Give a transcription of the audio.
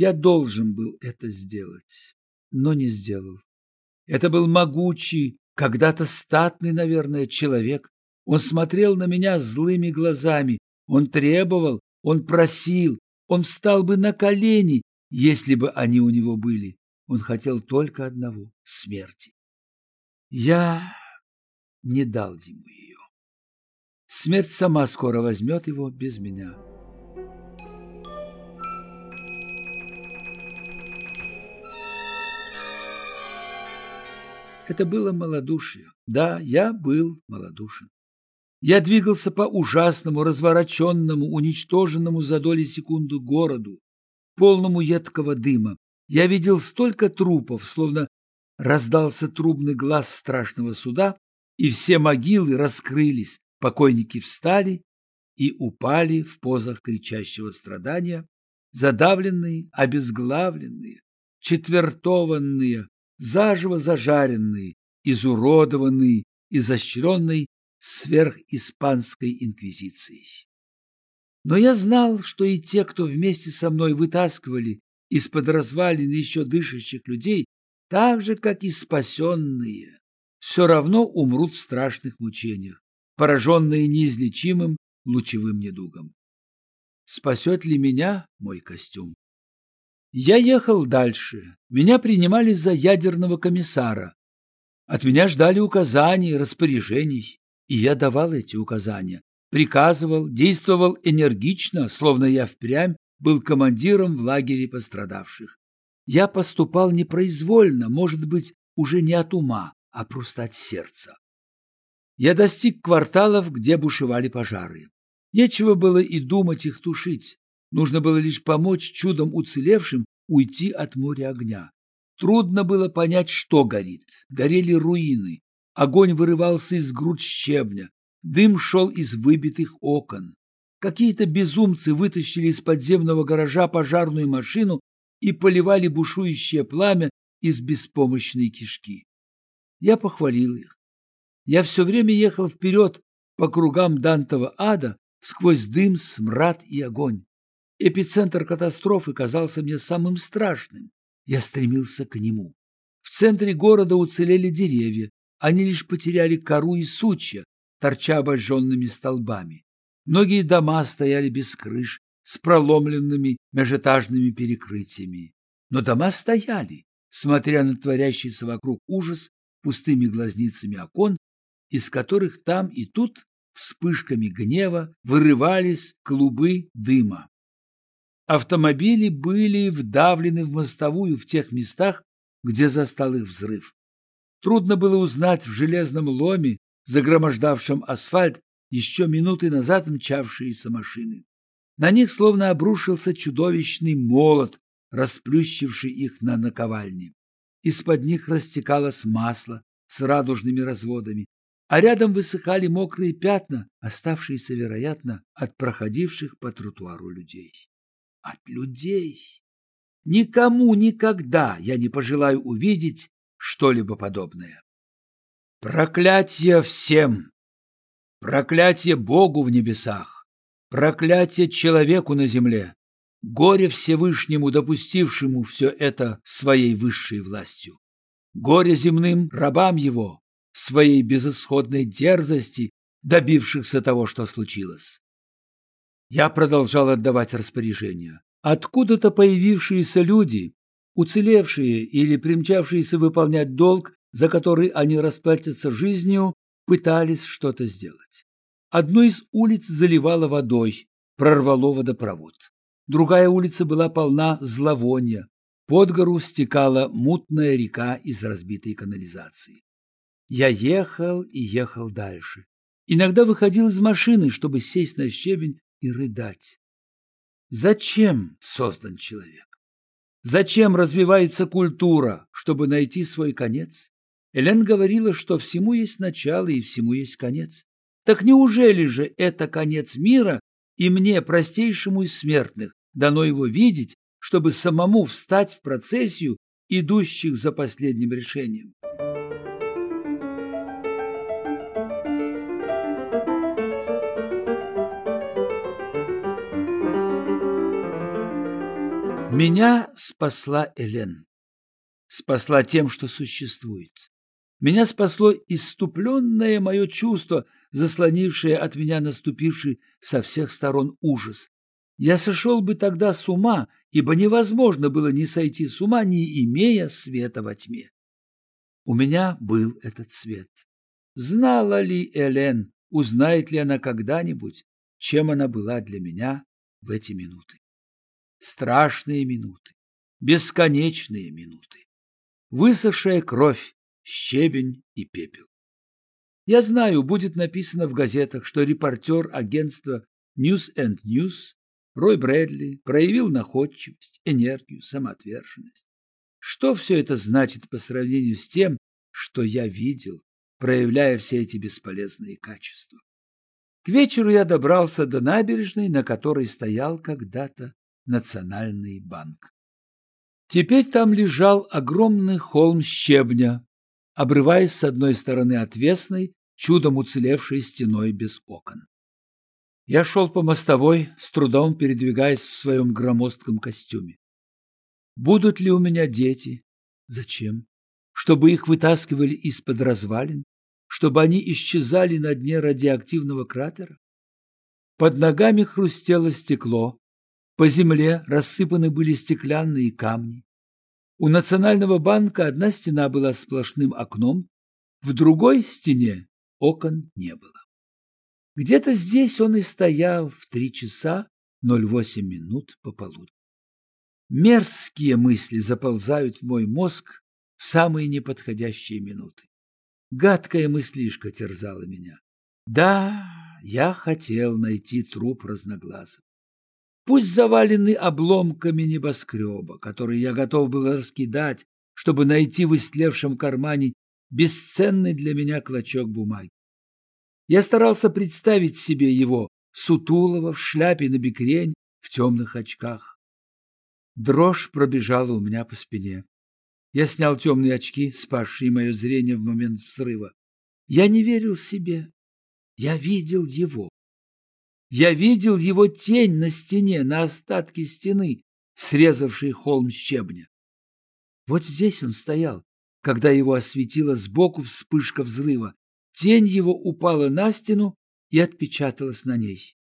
Я должен был это сделать, но не сделал. Это был могучий, когда-то статный, наверное, человек. Он смотрел на меня злыми глазами. Он требовал, он просил, он встал бы на колени, если бы они у него были. Он хотел только одного — смерти. Я не дал ему ее. Смерть сама скоро возьмет его без меня. Это было малодушие. Да, я был малодушен. Я двигался по ужасному, развороченному, уничтоженному за доли секунды городу, полному едкого дыма. Я видел столько трупов, словно раздался трубный глаз страшного суда, и все могилы раскрылись, покойники встали и упали в позах кричащего страдания, задавленные, обезглавленные, четвертованные, заживо зажаренные, изуродованные, изощренной сверхиспанской инквизицией. Но я знал, что и те, кто вместе со мной вытаскивали из-под развалин еще дышащих людей, так же, как и спасенные, все равно умрут в страшных мучениях, пораженные неизлечимым лучевым недугом. Спасет ли меня мой костюм? Я ехал дальше. Меня принимали за ядерного комиссара. От меня ждали указаний, распоряжений, и я давал эти указания. Приказывал, действовал энергично, словно я впрямь был командиром в лагере пострадавших. Я поступал непроизвольно, может быть, уже не от ума, а просто от сердца. Я достиг кварталов, где бушевали пожары. Нечего было и думать их тушить. Нужно было лишь помочь чудом уцелевшим уйти от моря огня. Трудно было понять, что горит. Горели руины. Огонь вырывался из груд щебня. Дым шел из выбитых окон. Какие-то безумцы вытащили из подземного гаража пожарную машину и поливали бушующее пламя из беспомощной кишки. Я похвалил их. Я все время ехал вперед по кругам Дантова ада сквозь дым, смрад и огонь. Эпицентр катастрофы казался мне самым страшным. Я стремился к нему. В центре города уцелели деревья. Они лишь потеряли кору и сучья, торча обожженными столбами. Многие дома стояли без крыш, с проломленными межэтажными перекрытиями. Но дома стояли, смотря на творящийся вокруг ужас пустыми глазницами окон, из которых там и тут вспышками гнева вырывались клубы дыма. Автомобили были вдавлены в мостовую в тех местах, где застал их взрыв. Трудно было узнать в железном ломе, загромождавшем асфальт, еще минуты назад мчавшиеся машины. На них словно обрушился чудовищный молот, расплющивший их на наковальне. Из-под них растекалось масло с радужными разводами, а рядом высыхали мокрые пятна, оставшиеся, вероятно, от проходивших по тротуару людей от людей. Никому никогда я не пожелаю увидеть что-либо подобное. Проклятие всем! Проклятие Богу в небесах! Проклятие человеку на земле! Горе Всевышнему, допустившему все это своей высшей властью! Горе земным рабам его, своей безысходной дерзости, добившихся того, что случилось. Я продолжал отдавать распоряжения. Откуда-то появившиеся люди, уцелевшие или примчавшиеся выполнять долг, за который они расплатятся жизнью, пытались что-то сделать. Одну из улиц заливало водой, прорвало водопровод. Другая улица была полна зловония. Под гору стекала мутная река из разбитой канализации. Я ехал и ехал дальше. Иногда выходил из машины, чтобы сесть на щебень и рыдать. Зачем создан человек? Зачем развивается культура, чтобы найти свой конец? Элен говорила, что всему есть начало и всему есть конец. Так неужели же это конец мира, и мне, простейшему из смертных, дано его видеть, чтобы самому встать в процессию идущих за последним решением? Меня спасла Элен. Спасла тем, что существует. Меня спасло иступленное мое чувство, заслонившее от меня наступивший со всех сторон ужас. Я сошел бы тогда с ума, ибо невозможно было не сойти с ума, не имея света во тьме. У меня был этот свет. Знала ли Элен, узнает ли она когда-нибудь, чем она была для меня в эти минуты? Страшные минуты, бесконечные минуты. Высохшая кровь, щебень и пепел. Я знаю, будет написано в газетах, что репортер агентства News and News Рой Брэдли проявил находчивость, энергию, самоотверженность. Что все это значит по сравнению с тем, что я видел, проявляя все эти бесполезные качества? К вечеру я добрался до набережной, на которой стоял когда-то Национальный банк. Теперь там лежал огромный холм щебня, обрываясь с одной стороны отвесной, чудом уцелевшей стеной без окон. Я шел по мостовой, с трудом передвигаясь в своем громоздком костюме. Будут ли у меня дети? Зачем? Чтобы их вытаскивали из-под развалин? Чтобы они исчезали на дне радиоактивного кратера? Под ногами хрустело стекло, по земле рассыпаны были стеклянные камни. У Национального банка одна стена была сплошным окном, в другой стене окон не было. Где-то здесь он и стоял в три часа 08 минут пополудни. Мерзкие мысли заползают в мой мозг в самые неподходящие минуты. Гадкая мыслишка терзала меня. Да, я хотел найти труп разноглазого пусть заваленный обломками небоскреба, который я готов был раскидать, чтобы найти в истлевшем кармане бесценный для меня клочок бумаги. Я старался представить себе его, сутулого, в шляпе на бекрень, в темных очках. Дрожь пробежала у меня по спине. Я снял темные очки, спасшие мое зрение в момент взрыва. Я не верил себе. Я видел его. Я видел его тень на стене, на остатке стены, срезавшей холм щебня. Вот здесь он стоял, когда его осветила сбоку вспышка взрыва. Тень его упала на стену и отпечаталась на ней.